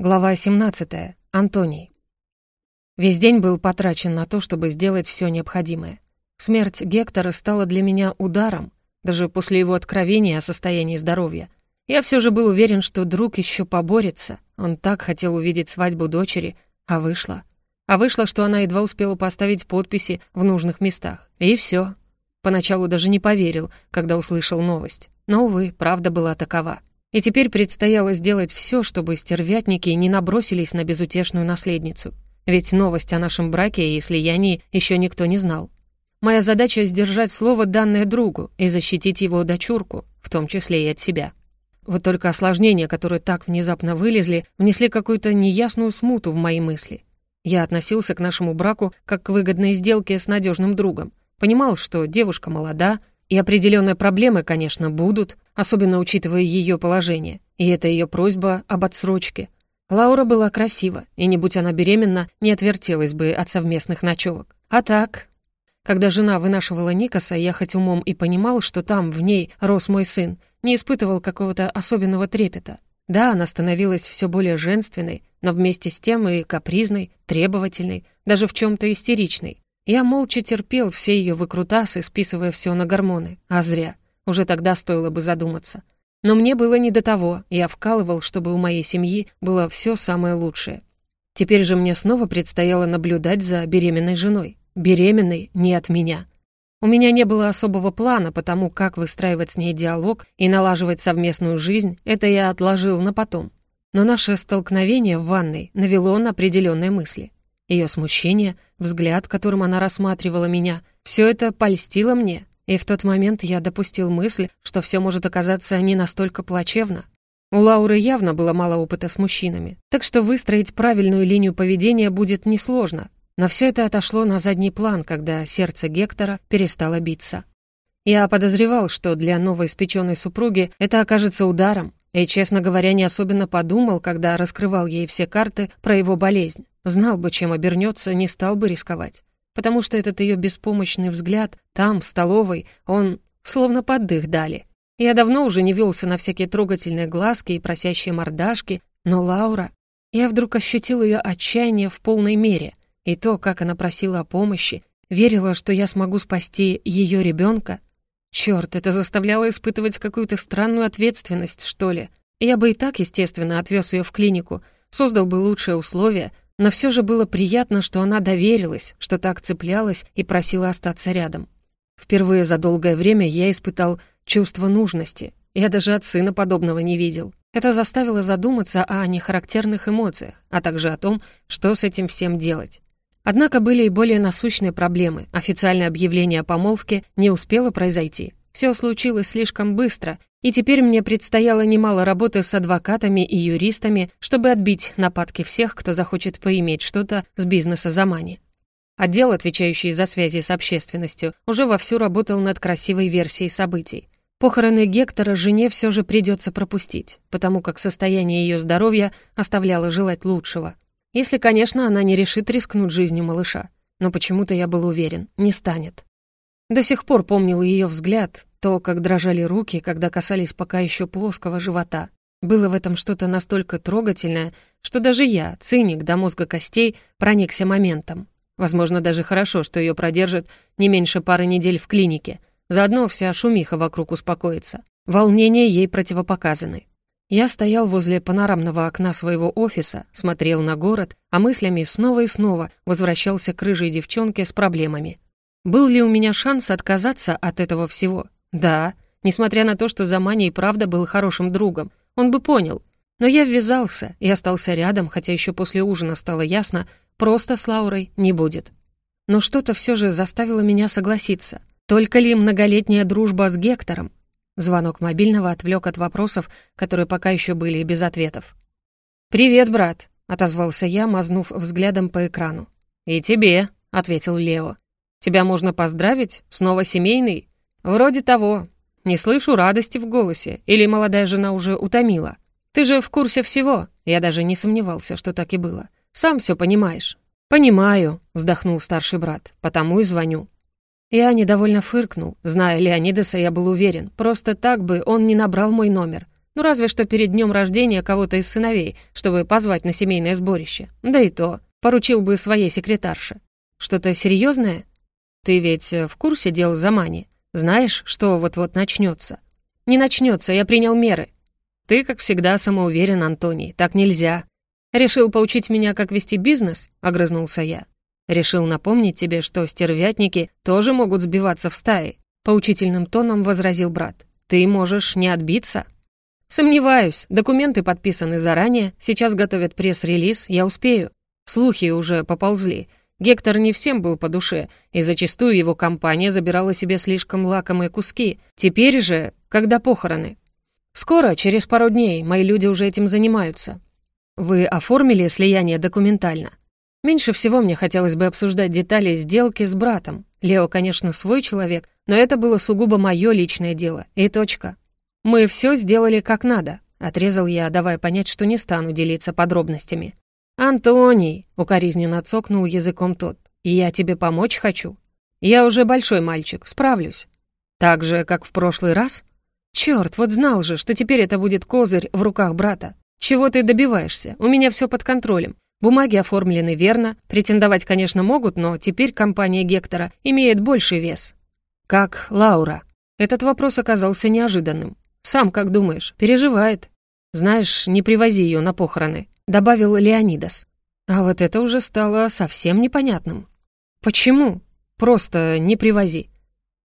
Глава 17. Антоний. Весь день был потрачен на то, чтобы сделать все необходимое. Смерть Гектора стала для меня ударом, даже после его откровения о состоянии здоровья. Я все же был уверен, что друг еще поборется. Он так хотел увидеть свадьбу дочери, а вышло. А вышло, что она едва успела поставить подписи в нужных местах. И все. Поначалу даже не поверил, когда услышал новость. Но, увы, правда была такова. И теперь предстояло сделать все, чтобы стервятники не набросились на безутешную наследницу. Ведь новость о нашем браке и слиянии еще никто не знал. Моя задача — сдержать слово, данное другу, и защитить его дочурку, в том числе и от себя. Вот только осложнения, которые так внезапно вылезли, внесли какую-то неясную смуту в мои мысли. Я относился к нашему браку как к выгодной сделке с надежным другом. Понимал, что девушка молода, и определенные проблемы, конечно, будут, особенно учитывая ее положение. И это ее просьба об отсрочке. Лаура была красива, и не будь она беременна, не отвертелась бы от совместных ночевок. А так... Когда жена вынашивала Никаса, я хоть умом и понимал, что там, в ней, рос мой сын, не испытывал какого-то особенного трепета. Да, она становилась все более женственной, но вместе с тем и капризной, требовательной, даже в чем то истеричной. Я молча терпел все ее выкрутасы, списывая все на гормоны, а зря. Уже тогда стоило бы задуматься. Но мне было не до того, я вкалывал, чтобы у моей семьи было все самое лучшее. Теперь же мне снова предстояло наблюдать за беременной женой. Беременной не от меня. У меня не было особого плана по тому, как выстраивать с ней диалог и налаживать совместную жизнь, это я отложил на потом. Но наше столкновение в ванной навело на определенные мысли. Ее смущение, взгляд, которым она рассматривала меня, все это польстило мне, и в тот момент я допустил мысль, что все может оказаться не настолько плачевно. У Лауры явно было мало опыта с мужчинами, так что выстроить правильную линию поведения будет несложно. Но все это отошло на задний план, когда сердце Гектора перестало биться. Я подозревал, что для новой испеченной супруги это окажется ударом, и, честно говоря, не особенно подумал, когда раскрывал ей все карты про его болезнь. Знал бы, чем обернется, не стал бы рисковать. Потому что этот ее беспомощный взгляд там, в столовой, он словно под дых дали. Я давно уже не велся на всякие трогательные глазки и просящие мордашки, но Лаура... Я вдруг ощутил ее отчаяние в полной мере, и то, как она просила о помощи, верила, что я смогу спасти ее ребенка, Чёрт, это заставляло испытывать какую-то странную ответственность, что ли. Я бы и так, естественно, отвез ее в клинику, создал бы лучшие условия, но все же было приятно, что она доверилась, что так цеплялась и просила остаться рядом. Впервые за долгое время я испытал чувство нужности. Я даже от сына подобного не видел. Это заставило задуматься о нехарактерных эмоциях, а также о том, что с этим всем делать. Однако были и более насущные проблемы. Официальное объявление о помолвке не успело произойти. Все случилось слишком быстро, и теперь мне предстояло немало работы с адвокатами и юристами, чтобы отбить нападки всех, кто захочет поиметь что-то с бизнеса Замани. Отдел, отвечающий за связи с общественностью, уже вовсю работал над красивой версией событий. Похороны Гектора жене все же придется пропустить, потому как состояние ее здоровья оставляло желать лучшего — если, конечно, она не решит рискнуть жизнью малыша. Но почему-то я был уверен, не станет. До сих пор помнил ее взгляд, то, как дрожали руки, когда касались пока еще плоского живота. Было в этом что-то настолько трогательное, что даже я, циник до мозга костей, проникся моментом. Возможно, даже хорошо, что ее продержат не меньше пары недель в клинике. Заодно вся шумиха вокруг успокоится. Волнения ей противопоказаны. Я стоял возле панорамного окна своего офиса, смотрел на город, а мыслями снова и снова возвращался к рыжей девчонке с проблемами. Был ли у меня шанс отказаться от этого всего? Да, несмотря на то, что Замани и правда был хорошим другом, он бы понял. Но я ввязался и остался рядом, хотя еще после ужина стало ясно, просто с Лаурой не будет. Но что-то все же заставило меня согласиться. Только ли многолетняя дружба с Гектором? Звонок мобильного отвлек от вопросов, которые пока еще были без ответов. «Привет, брат», — отозвался я, мазнув взглядом по экрану. «И тебе», — ответил Лео. «Тебя можно поздравить? Снова семейный?» «Вроде того. Не слышу радости в голосе. Или молодая жена уже утомила? Ты же в курсе всего?» Я даже не сомневался, что так и было. «Сам все понимаешь». «Понимаю», — вздохнул старший брат. «Потому и звоню». Я недовольно фыркнул, зная Леонидаса, я был уверен, просто так бы он не набрал мой номер. Ну разве что перед днем рождения кого-то из сыновей, чтобы позвать на семейное сборище. Да и то, поручил бы своей секретарше. Что-то серьезное? Ты ведь э, в курсе дел Замани? Знаешь, что вот-вот начнется? Не начнется, я принял меры. Ты, как всегда, самоуверен, Антоний, так нельзя. Решил поучить меня, как вести бизнес? Огрызнулся я. Решил напомнить тебе, что стервятники тоже могут сбиваться в стаи», — поучительным тоном возразил брат. «Ты можешь не отбиться». «Сомневаюсь. Документы подписаны заранее. Сейчас готовят пресс-релиз. Я успею». Слухи уже поползли. Гектор не всем был по душе, и зачастую его компания забирала себе слишком лакомые куски. Теперь же, когда похороны. Скоро, через пару дней, мои люди уже этим занимаются. Вы оформили слияние документально? Меньше всего мне хотелось бы обсуждать детали сделки с братом. Лео, конечно, свой человек, но это было сугубо мое личное дело. И точка. «Мы все сделали как надо», — отрезал я, давая понять, что не стану делиться подробностями. «Антоний!» — укоризненно цокнул языком тот. «Я тебе помочь хочу. Я уже большой мальчик, справлюсь». «Так же, как в прошлый раз?» Черт, вот знал же, что теперь это будет козырь в руках брата. Чего ты добиваешься? У меня все под контролем. Бумаги оформлены верно, претендовать, конечно, могут, но теперь компания Гектора имеет больший вес. Как Лаура? Этот вопрос оказался неожиданным. Сам как думаешь, переживает? Знаешь, не привози ее на похороны, добавил Леонидас. А вот это уже стало совсем непонятным. Почему? Просто не привози.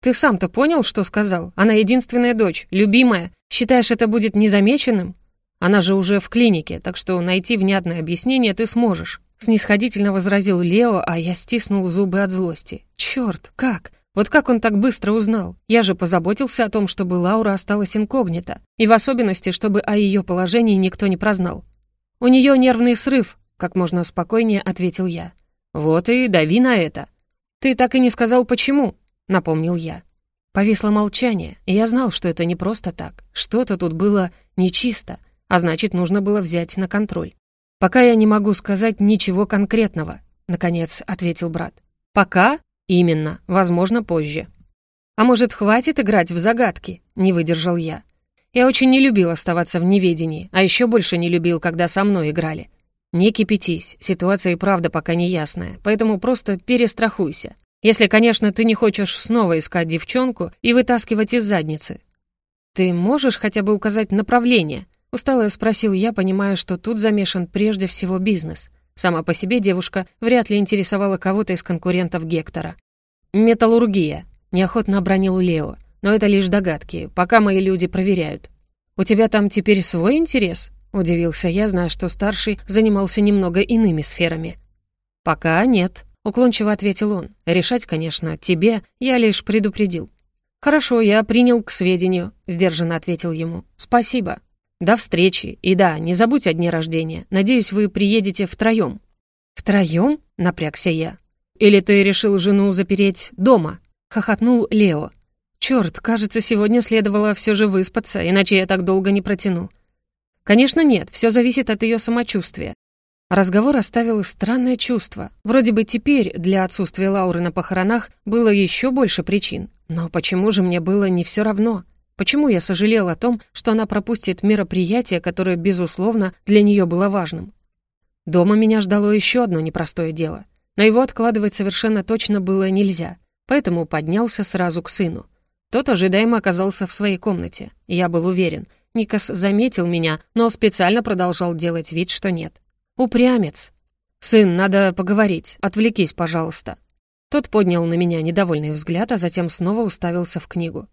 Ты сам-то понял, что сказал? Она единственная дочь, любимая. Считаешь, это будет незамеченным? Она же уже в клинике, так что найти внятное объяснение ты сможешь». Снисходительно возразил Лео, а я стиснул зубы от злости. «Чёрт, как? Вот как он так быстро узнал? Я же позаботился о том, чтобы Лаура осталась инкогнито, и в особенности, чтобы о её положении никто не прознал. У неё нервный срыв», — как можно спокойнее ответил я. «Вот и дави на это». «Ты так и не сказал, почему», — напомнил я. Повисло молчание, и я знал, что это не просто так. Что-то тут было нечисто а значит, нужно было взять на контроль. «Пока я не могу сказать ничего конкретного», — наконец ответил брат. «Пока? Именно. Возможно, позже». «А может, хватит играть в загадки?» — не выдержал я. Я очень не любил оставаться в неведении, а еще больше не любил, когда со мной играли. Не кипятись, ситуация и правда пока не ясная, поэтому просто перестрахуйся. Если, конечно, ты не хочешь снова искать девчонку и вытаскивать из задницы. Ты можешь хотя бы указать направление? Усталая спросил я, понимая, что тут замешан прежде всего бизнес. Сама по себе девушка вряд ли интересовала кого-то из конкурентов Гектора. «Металлургия», — неохотно обронил Лео. «Но это лишь догадки, пока мои люди проверяют». «У тебя там теперь свой интерес?» — удивился я, зная, что старший занимался немного иными сферами. «Пока нет», — уклончиво ответил он. «Решать, конечно, тебе, я лишь предупредил». «Хорошо, я принял к сведению», — сдержанно ответил ему. «Спасибо». До встречи. И да, не забудь о дне рождения. Надеюсь, вы приедете втроем». «Втроем?» — напрягся я. «Или ты решил жену запереть дома?» — хохотнул Лео. «Черт, кажется, сегодня следовало все же выспаться, иначе я так долго не протяну». «Конечно нет, все зависит от ее самочувствия. Разговор оставил странное чувство. Вроде бы теперь для отсутствия Лауры на похоронах было еще больше причин. Но почему же мне было не все равно? Почему я сожалел о том, что она пропустит мероприятие, которое, безусловно, для нее было важным? Дома меня ждало еще одно непростое дело. На его откладывать совершенно точно было нельзя, поэтому поднялся сразу к сыну. Тот ожидаемо оказался в своей комнате. Я был уверен, Никас заметил меня, но специально продолжал делать вид, что нет. «Упрямец!» «Сын, надо поговорить. Отвлекись, пожалуйста». Тот поднял на меня недовольный взгляд, а затем снова уставился в книгу.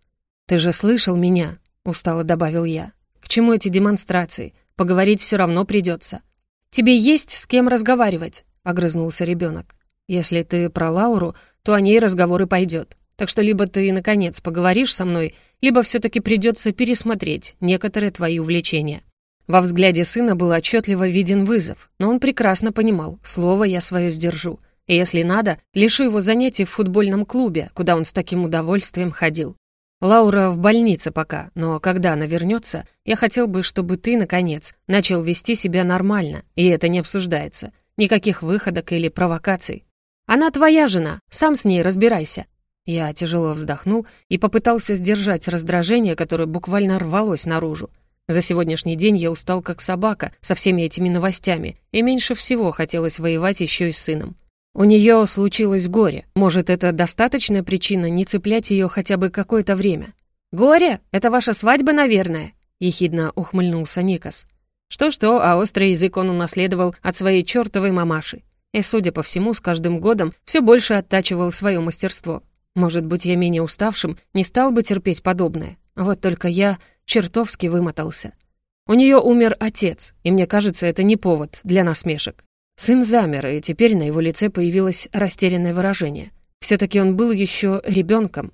«Ты же слышал меня», — устало добавил я. «К чему эти демонстрации? Поговорить все равно придется». «Тебе есть с кем разговаривать», — огрызнулся ребенок. «Если ты про Лауру, то о ней разговор и пойдет. Так что либо ты, наконец, поговоришь со мной, либо все таки придется пересмотреть некоторые твои увлечения». Во взгляде сына был отчетливо виден вызов, но он прекрасно понимал, слово я свое сдержу. И если надо, лишу его занятий в футбольном клубе, куда он с таким удовольствием ходил. Лаура в больнице пока, но когда она вернется, я хотел бы, чтобы ты, наконец, начал вести себя нормально, и это не обсуждается. Никаких выходок или провокаций. Она твоя жена, сам с ней разбирайся. Я тяжело вздохнул и попытался сдержать раздражение, которое буквально рвалось наружу. За сегодняшний день я устал как собака со всеми этими новостями, и меньше всего хотелось воевать еще и с сыном. У нее случилось горе. Может, это достаточная причина не цеплять ее хотя бы какое-то время? «Горе? Это ваша свадьба, наверное?» — ехидно ухмыльнулся Никас. Что-что, а острый язык он унаследовал от своей чертовой мамаши. И, судя по всему, с каждым годом все больше оттачивал свое мастерство. Может быть, я менее уставшим не стал бы терпеть подобное. Вот только я чертовски вымотался. У нее умер отец, и мне кажется, это не повод для насмешек. Сын замер, и теперь на его лице появилось растерянное выражение. Все-таки он был еще ребенком.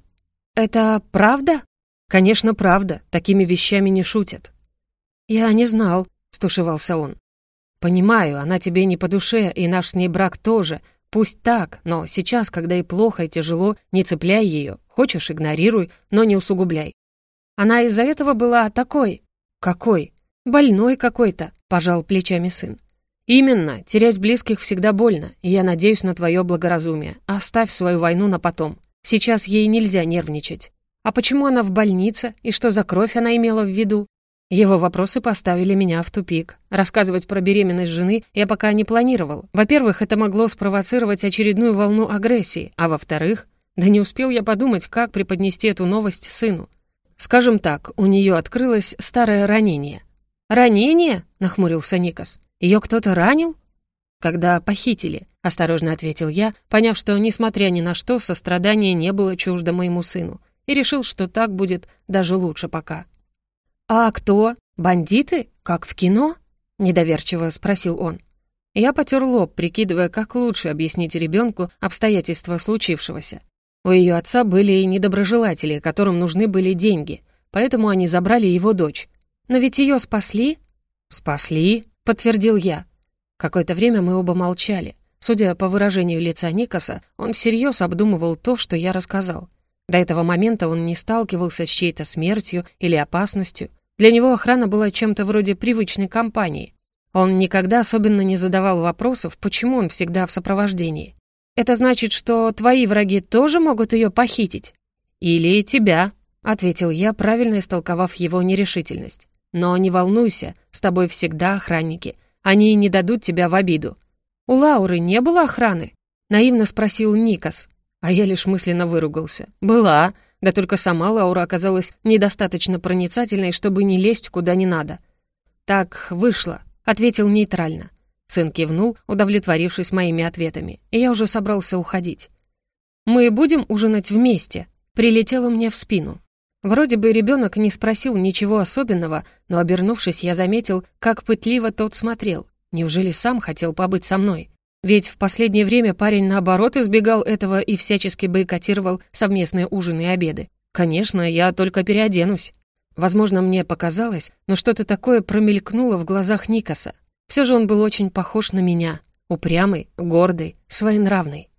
«Это правда?» «Конечно, правда. Такими вещами не шутят». «Я не знал», — стушевался он. «Понимаю, она тебе не по душе, и наш с ней брак тоже. Пусть так, но сейчас, когда и плохо, и тяжело, не цепляй ее. Хочешь, игнорируй, но не усугубляй. Она из-за этого была такой...» «Какой?» «Больной какой-то», — пожал плечами сын. «Именно. Терять близких всегда больно, и я надеюсь на твое благоразумие. Оставь свою войну на потом. Сейчас ей нельзя нервничать. А почему она в больнице, и что за кровь она имела в виду?» Его вопросы поставили меня в тупик. Рассказывать про беременность жены я пока не планировал. Во-первых, это могло спровоцировать очередную волну агрессии, а во-вторых, да не успел я подумать, как преподнести эту новость сыну. Скажем так, у нее открылось старое ранение. «Ранение?» — нахмурился Никас. Ее кто-то ранил?» «Когда похитили», — осторожно ответил я, поняв, что, несмотря ни на что, сострадание не было чуждо моему сыну, и решил, что так будет даже лучше пока. «А кто? Бандиты? Как в кино?» — недоверчиво спросил он. Я потер лоб, прикидывая, как лучше объяснить ребенку обстоятельства случившегося. У ее отца были и недоброжелатели, которым нужны были деньги, поэтому они забрали его дочь. Но ведь ее спасли? Спасли, подтвердил я. Какое-то время мы оба молчали. Судя по выражению лица Никаса, он всерьез обдумывал то, что я рассказал. До этого момента он не сталкивался с чьей-то смертью или опасностью. Для него охрана была чем-то вроде привычной компании. Он никогда особенно не задавал вопросов, почему он всегда в сопровождении. «Это значит, что твои враги тоже могут ее похитить?» «Или тебя», — ответил я, правильно истолковав его нерешительность. Но не волнуйся, с тобой всегда охранники. Они не дадут тебя в обиду». «У Лауры не было охраны?» — наивно спросил Никас. А я лишь мысленно выругался. «Была, да только сама Лаура оказалась недостаточно проницательной, чтобы не лезть куда не надо». «Так вышло», — ответил нейтрально. Сын кивнул, удовлетворившись моими ответами, и я уже собрался уходить. «Мы будем ужинать вместе», — прилетело мне в спину. Вроде бы ребенок не спросил ничего особенного, но, обернувшись, я заметил, как пытливо тот смотрел. Неужели сам хотел побыть со мной? Ведь в последнее время парень, наоборот, избегал этого и всячески бойкотировал совместные ужины и обеды. Конечно, я только переоденусь. Возможно, мне показалось, но что-то такое промелькнуло в глазах Никаса. Все же он был очень похож на меня. Упрямый, гордый, своенравный.